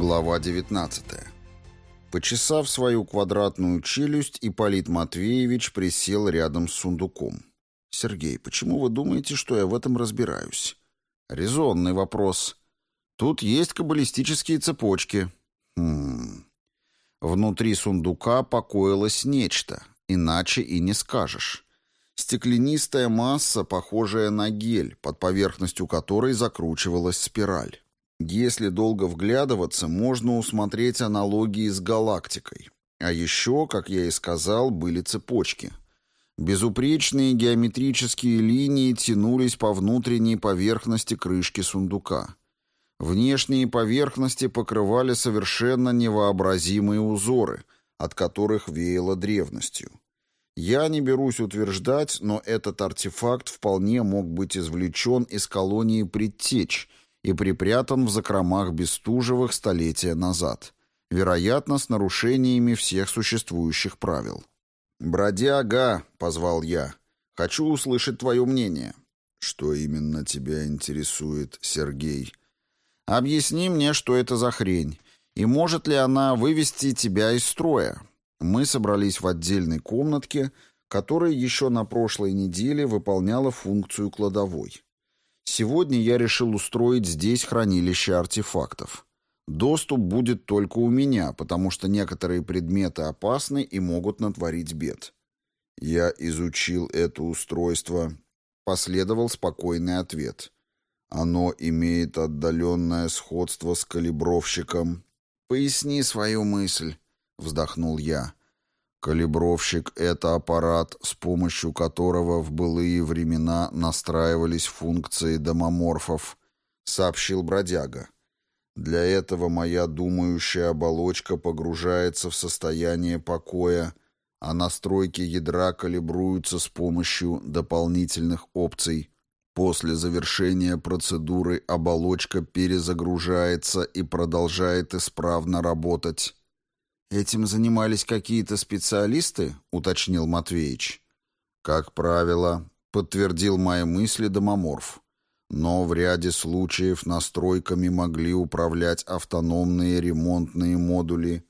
Глава 19. Почесав свою квадратную челюсть, Ипполит Матвеевич присел рядом с сундуком. «Сергей, почему вы думаете, что я в этом разбираюсь?» «Резонный вопрос. Тут есть каббалистические цепочки». «Хм...» Внутри сундука покоилось нечто, иначе и не скажешь. Стеклянистая масса, похожая на гель, под поверхностью которой закручивалась спираль. Если долго вглядываться, можно усмотреть аналогии с галактикой. А еще, как я и сказал, были цепочки. Безупречные геометрические линии тянулись по внутренней поверхности крышки сундука. Внешние поверхности покрывали совершенно невообразимые узоры, от которых веяло древностью. Я не берусь утверждать, но этот артефакт вполне мог быть извлечен из колонии предтеч – и припрятан в закромах Бестужевых столетия назад, вероятно, с нарушениями всех существующих правил. «Бродяга!» — позвал я. «Хочу услышать твое мнение». «Что именно тебя интересует, Сергей?» «Объясни мне, что это за хрень, и может ли она вывести тебя из строя?» Мы собрались в отдельной комнатке, которая еще на прошлой неделе выполняла функцию кладовой. Сегодня я решил устроить здесь хранилище артефактов. Доступ будет только у меня, потому что некоторые предметы опасны и могут натворить бед. Я изучил это устройство. Последовал спокойный ответ. Оно имеет отдаленное сходство с калибровщиком. «Поясни свою мысль», — вздохнул я. Калибровщик — это аппарат, с помощью которого в былые времена настраивались функции домоморфов, сообщил бродяга. Для этого моя думающая оболочка погружается в состояние покоя, а настройки ядра калибруются с помощью дополнительных опций. После завершения процедуры оболочка перезагружается и продолжает исправно работать. «Этим занимались какие-то специалисты?» — уточнил Матвеич. «Как правило», — подтвердил мои мысли домоморф. «Но в ряде случаев настройками могли управлять автономные ремонтные модули.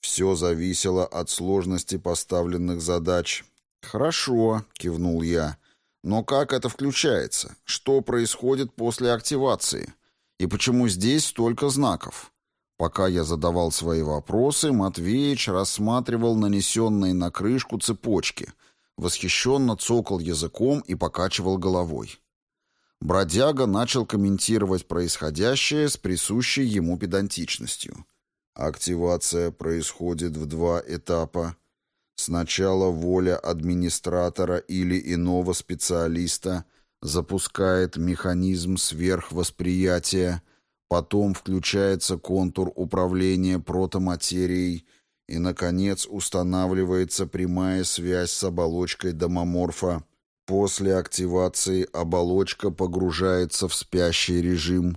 Все зависело от сложности поставленных задач». «Хорошо», — кивнул я. «Но как это включается? Что происходит после активации? И почему здесь столько знаков?» Пока я задавал свои вопросы, Матвеич рассматривал нанесенные на крышку цепочки, восхищенно цокал языком и покачивал головой. Бродяга начал комментировать происходящее с присущей ему педантичностью. Активация происходит в два этапа. Сначала воля администратора или иного специалиста запускает механизм сверхвосприятия – Потом включается контур управления протоматерией и, наконец, устанавливается прямая связь с оболочкой домоморфа. После активации оболочка погружается в спящий режим.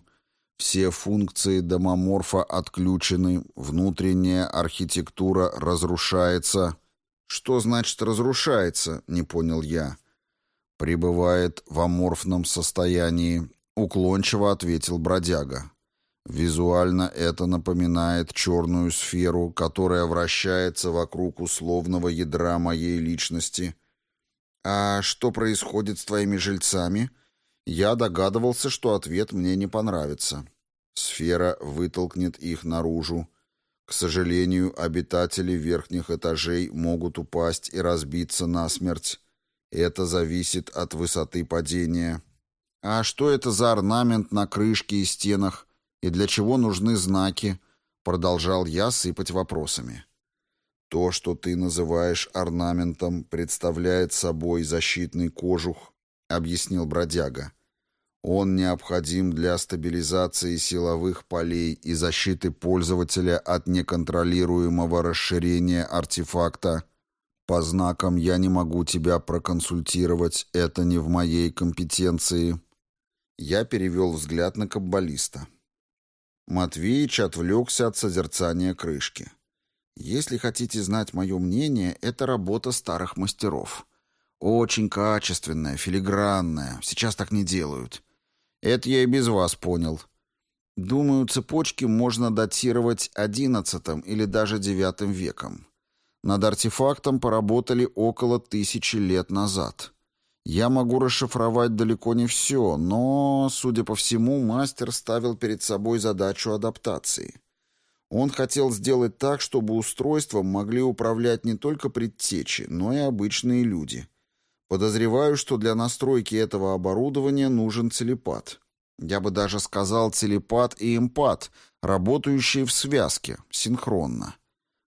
Все функции домоморфа отключены, внутренняя архитектура разрушается. «Что значит «разрушается»?» — не понял я. «Пребывает в аморфном состоянии», — уклончиво ответил бродяга. Визуально это напоминает черную сферу, которая вращается вокруг условного ядра моей личности. А что происходит с твоими жильцами? Я догадывался, что ответ мне не понравится. Сфера вытолкнет их наружу. К сожалению, обитатели верхних этажей могут упасть и разбиться насмерть. Это зависит от высоты падения. А что это за орнамент на крышке и стенах? И для чего нужны знаки, продолжал я сыпать вопросами. То, что ты называешь орнаментом, представляет собой защитный кожух, объяснил бродяга. Он необходим для стабилизации силовых полей и защиты пользователя от неконтролируемого расширения артефакта. По знакам я не могу тебя проконсультировать, это не в моей компетенции. Я перевел взгляд на каббалиста. Матвеич отвлекся от созерцания крышки. «Если хотите знать мое мнение, это работа старых мастеров. Очень качественная, филигранная. Сейчас так не делают. Это я и без вас понял. Думаю, цепочки можно датировать XI или даже IX веком. Над артефактом поработали около тысячи лет назад. Я могу расшифровать далеко не все, но, судя по всему, мастер ставил перед собой задачу адаптации. Он хотел сделать так, чтобы устройством могли управлять не только предтечи, но и обычные люди. Подозреваю, что для настройки этого оборудования нужен телепат. Я бы даже сказал телепат и эмпат, работающие в связке, синхронно.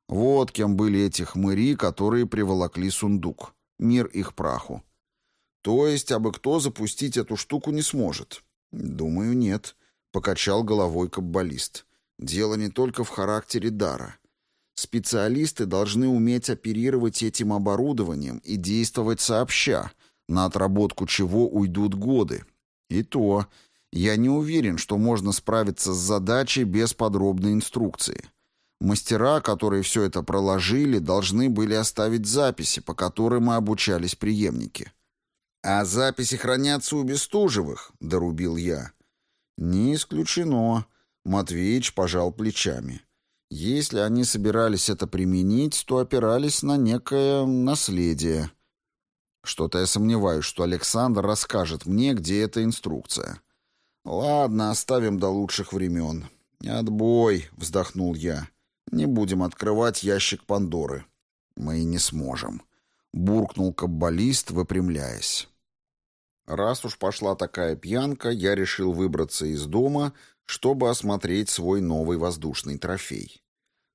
Вот кем были эти хмыри, которые приволокли сундук. Мир их праху. То есть, абы кто запустить эту штуку не сможет? Думаю, нет, покачал головой каббалист. Дело не только в характере дара. Специалисты должны уметь оперировать этим оборудованием и действовать сообща, на отработку чего уйдут годы. И то, я не уверен, что можно справиться с задачей без подробной инструкции. Мастера, которые все это проложили, должны были оставить записи, по которым мы обучались преемники. «А записи хранятся у Бестужевых», — дорубил я. «Не исключено», — Матвеич пожал плечами. «Если они собирались это применить, то опирались на некое наследие». Что-то я сомневаюсь, что Александр расскажет мне, где эта инструкция. «Ладно, оставим до лучших времен». «Отбой», — вздохнул я. «Не будем открывать ящик Пандоры». «Мы не сможем», — буркнул каббалист, выпрямляясь. Раз уж пошла такая пьянка, я решил выбраться из дома, чтобы осмотреть свой новый воздушный трофей.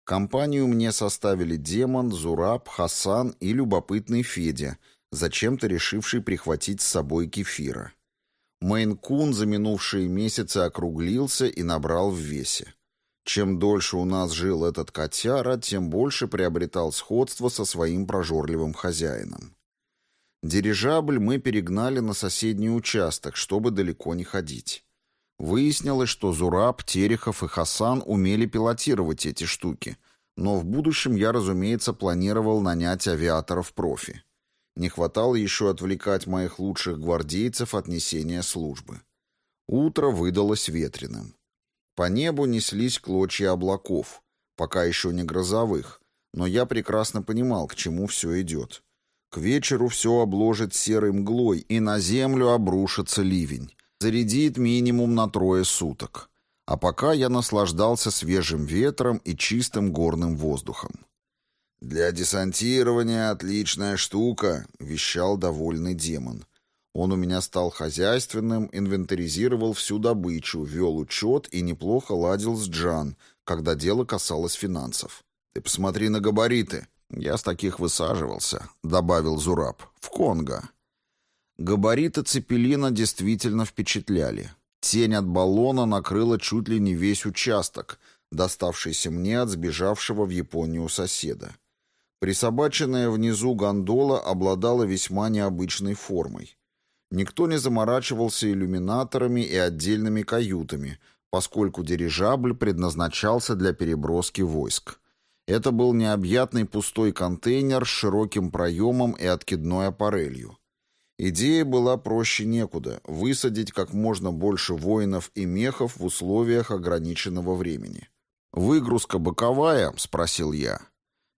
Компанию мне составили демон, Зураб, Хасан и любопытный Федя, зачем-то решивший прихватить с собой кефира. Мейн-кун за минувшие месяцы округлился и набрал в весе. Чем дольше у нас жил этот котяра, тем больше приобретал сходство со своим прожорливым хозяином. Дирижабль мы перегнали на соседний участок, чтобы далеко не ходить. Выяснилось, что Зураб, Терехов и Хасан умели пилотировать эти штуки, но в будущем я, разумеется, планировал нанять авиаторов-профи. Не хватало еще отвлекать моих лучших гвардейцев от несения службы. Утро выдалось ветреным. По небу неслись клочья облаков, пока еще не грозовых, но я прекрасно понимал, к чему все идет. К вечеру все обложит серой мглой, и на землю обрушится ливень. Зарядит минимум на трое суток. А пока я наслаждался свежим ветром и чистым горным воздухом. «Для десантирования отличная штука», — вещал довольный демон. Он у меня стал хозяйственным, инвентаризировал всю добычу, вел учет и неплохо ладил с Джан, когда дело касалось финансов. «Ты посмотри на габариты. «Я с таких высаживался», — добавил Зураб. «В Конго». Габариты Цепелина действительно впечатляли. Тень от баллона накрыла чуть ли не весь участок, доставшийся мне от сбежавшего в Японию соседа. Присобаченная внизу гондола обладала весьма необычной формой. Никто не заморачивался иллюминаторами и отдельными каютами, поскольку дирижабль предназначался для переброски войск. Это был необъятный пустой контейнер с широким проемом и откидной аппарелью. Идея была проще некуда — высадить как можно больше воинов и мехов в условиях ограниченного времени. «Выгрузка боковая?» — спросил я.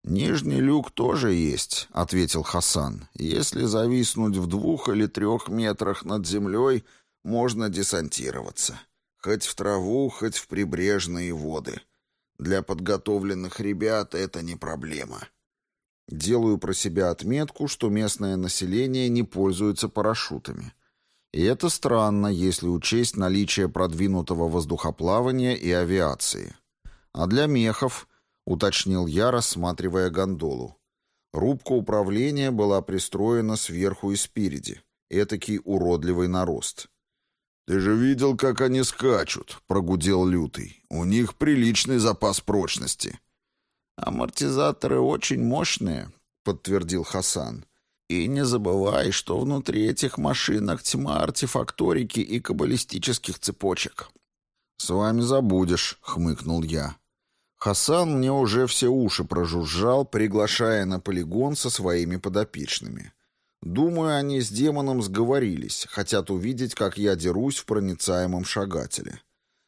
«Нижний люк тоже есть», — ответил Хасан. «Если зависнуть в двух или трех метрах над землей, можно десантироваться. Хоть в траву, хоть в прибрежные воды». Для подготовленных ребят это не проблема. Делаю про себя отметку, что местное население не пользуется парашютами. И это странно, если учесть наличие продвинутого воздухоплавания и авиации. А для мехов, уточнил я, рассматривая гондолу. Рубка управления была пристроена сверху и спереди. Этакий уродливый нарост. «Ты же видел, как они скачут», — прогудел Лютый. «У них приличный запас прочности». «Амортизаторы очень мощные», — подтвердил Хасан. «И не забывай, что внутри этих машинок тьма артефакторики и каббалистических цепочек». «С вами забудешь», — хмыкнул я. Хасан мне уже все уши прожужжал, приглашая на полигон со своими подопечными. Думаю, они с демоном сговорились, хотят увидеть, как я дерусь в проницаемом шагателе.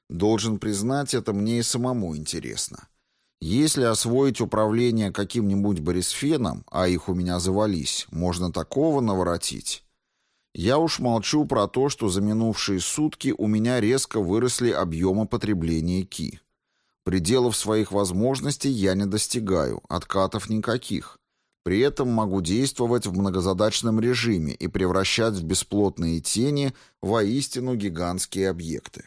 Должен признать, это мне и самому интересно. Если освоить управление каким-нибудь Борисфеном, а их у меня завались, можно такого наворотить. Я уж молчу про то, что за минувшие сутки у меня резко выросли объемы потребления ки. Пределов своих возможностей я не достигаю, откатов никаких. При этом могу действовать в многозадачном режиме и превращать в бесплотные тени воистину гигантские объекты.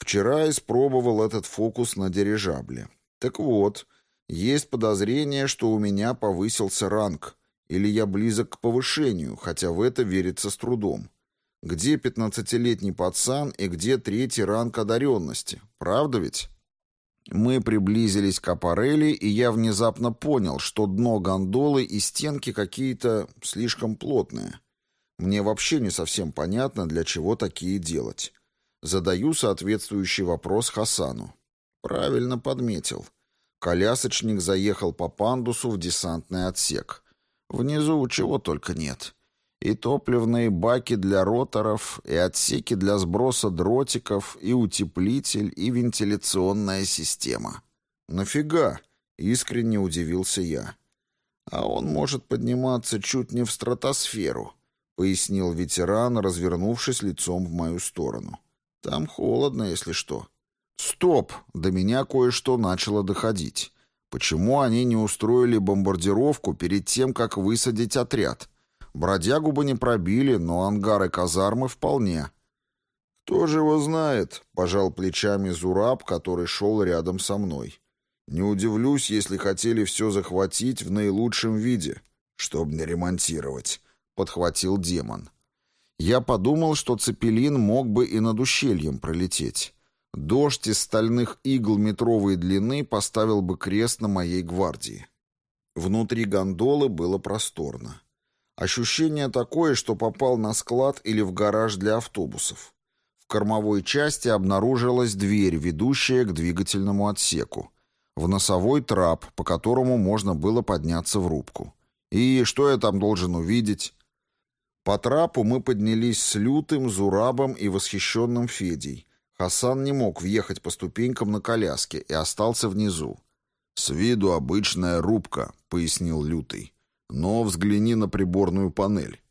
Вчера испробовал этот фокус на дирижабле. Так вот, есть подозрение, что у меня повысился ранг, или я близок к повышению, хотя в это верится с трудом. Где пятнадцатилетний пацан и где третий ранг одаренности? Правда ведь? Мы приблизились к аппарели, и я внезапно понял, что дно гондолы и стенки какие-то слишком плотные. Мне вообще не совсем понятно, для чего такие делать. Задаю соответствующий вопрос Хасану. Правильно подметил. Колясочник заехал по пандусу в десантный отсек. Внизу чего только нет. И топливные баки для роторов, и отсеки для сброса дротиков, и утеплитель, и вентиляционная система. «Нафига?» — искренне удивился я. «А он может подниматься чуть не в стратосферу», — пояснил ветеран, развернувшись лицом в мою сторону. «Там холодно, если что». «Стоп!» — до меня кое-что начало доходить. Почему они не устроили бомбардировку перед тем, как высадить отряд? Бродягу бы не пробили, но ангары казармы вполне. «Кто же его знает?» — пожал плечами Зураб, который шел рядом со мной. «Не удивлюсь, если хотели все захватить в наилучшем виде, чтобы не ремонтировать», — подхватил демон. Я подумал, что Цепелин мог бы и над ущельем пролететь. Дождь из стальных игл метровой длины поставил бы крест на моей гвардии. Внутри гондолы было просторно. Ощущение такое, что попал на склад или в гараж для автобусов. В кормовой части обнаружилась дверь, ведущая к двигательному отсеку. В носовой трап, по которому можно было подняться в рубку. И что я там должен увидеть? По трапу мы поднялись с Лютым, Зурабом и восхищенным Федей, Хасан не мог въехать по ступенькам на коляске и остался внизу. «С виду обычная рубка», — пояснил Лютый. «Но взгляни на приборную панель».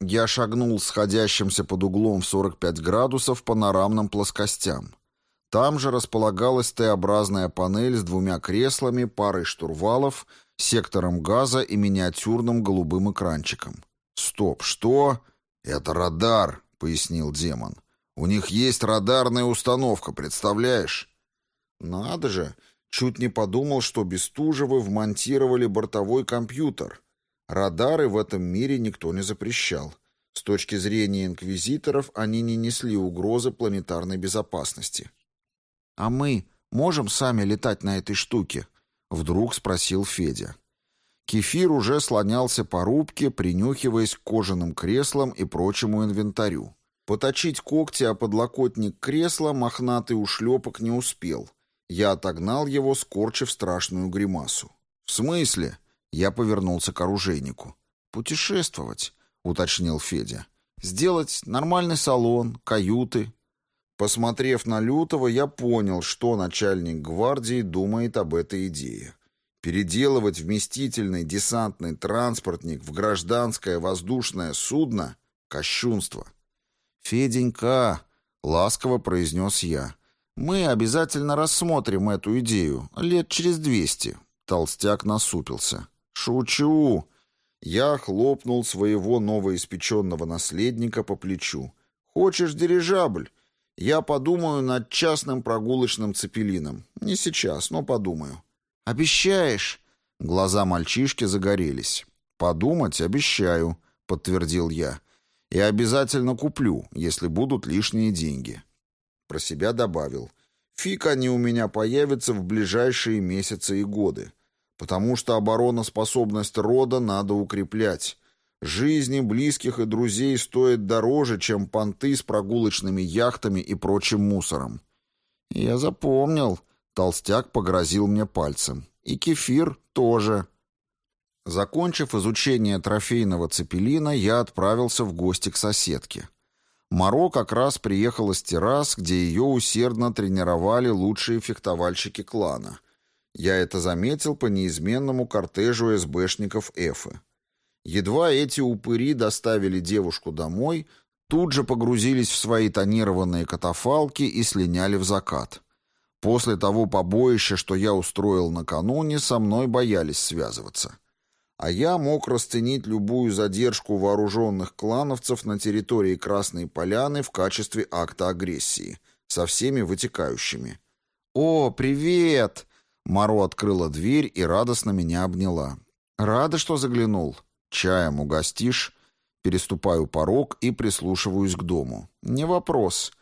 Я шагнул сходящимся под углом в 45 градусов панорамным плоскостям. Там же располагалась Т-образная панель с двумя креслами, парой штурвалов, сектором газа и миниатюрным голубым экранчиком. «Стоп, что?» «Это радар», — пояснил демон. У них есть радарная установка, представляешь? Надо же, чуть не подумал, что Бестужевы вмонтировали бортовой компьютер. Радары в этом мире никто не запрещал. С точки зрения инквизиторов они не несли угрозы планетарной безопасности. «А мы можем сами летать на этой штуке?» — вдруг спросил Федя. Кефир уже слонялся по рубке, принюхиваясь к кожаным креслам и прочему инвентарю. Поточить когти о подлокотник кресла мохнатый ушлепок не успел. Я отогнал его, скорчив страшную гримасу. «В смысле?» Я повернулся к оружейнику. «Путешествовать», — уточнил Федя. «Сделать нормальный салон, каюты». Посмотрев на Лютого, я понял, что начальник гвардии думает об этой идее. Переделывать вместительный десантный транспортник в гражданское воздушное судно — кощунство. «Феденька», — ласково произнес я, — «мы обязательно рассмотрим эту идею лет через двести». Толстяк насупился. «Шучу!» Я хлопнул своего новоиспеченного наследника по плечу. «Хочешь дирижабль? Я подумаю над частным прогулочным цепелином. Не сейчас, но подумаю». «Обещаешь?» Глаза мальчишки загорелись. «Подумать обещаю», — подтвердил я. И обязательно куплю, если будут лишние деньги. Про себя добавил. Фиг они у меня появятся в ближайшие месяцы и годы. Потому что обороноспособность рода надо укреплять. Жизни близких и друзей стоят дороже, чем понты с прогулочными яхтами и прочим мусором. Я запомнил. Толстяк погрозил мне пальцем. И кефир тоже. Закончив изучение трофейного цепелина, я отправился в гости к соседке. Моро как раз приехала с террас, где ее усердно тренировали лучшие фехтовальщики клана. Я это заметил по неизменному кортежу СБшников Эфы. Едва эти упыри доставили девушку домой, тут же погрузились в свои тонированные катафалки и слиняли в закат. После того побоища, что я устроил накануне, со мной боялись связываться а я мог расценить любую задержку вооруженных клановцев на территории Красной Поляны в качестве акта агрессии, со всеми вытекающими. «О, привет!» Маро открыла дверь и радостно меня обняла. «Рада, что заглянул. Чаем угостишь?» Переступаю порог и прислушиваюсь к дому. «Не вопрос».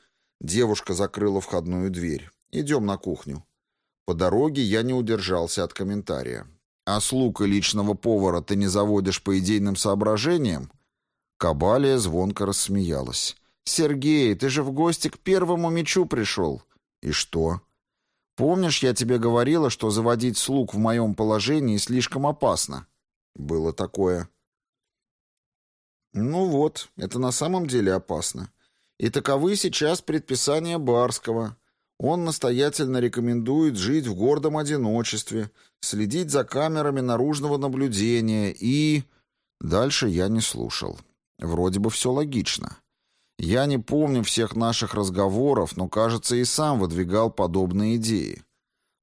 Девушка закрыла входную дверь. «Идем на кухню». По дороге я не удержался от комментария. А слуг и личного повара ты не заводишь по идейным соображениям?» Кабалия звонко рассмеялась. «Сергей, ты же в гости к первому мечу пришел». «И что?» «Помнишь, я тебе говорила, что заводить слуг в моем положении слишком опасно?» «Было такое». «Ну вот, это на самом деле опасно. И таковы сейчас предписания Барского. Он настоятельно рекомендует жить в гордом одиночестве, следить за камерами наружного наблюдения и... Дальше я не слушал. Вроде бы все логично. Я не помню всех наших разговоров, но, кажется, и сам выдвигал подобные идеи.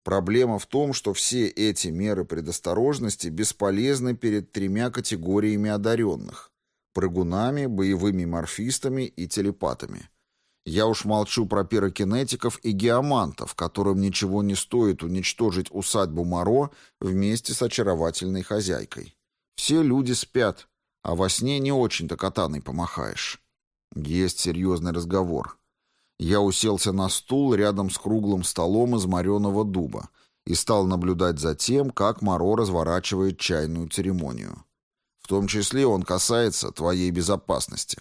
Проблема в том, что все эти меры предосторожности бесполезны перед тремя категориями одаренных – прыгунами, боевыми морфистами и телепатами – я уж молчу про пирокинетиков и геомантов, которым ничего не стоит уничтожить усадьбу Моро вместе с очаровательной хозяйкой. Все люди спят, а во сне не очень-то катаной помахаешь. Есть серьезный разговор. Я уселся на стул рядом с круглым столом из мореного дуба и стал наблюдать за тем, как Моро разворачивает чайную церемонию. В том числе он касается твоей безопасности.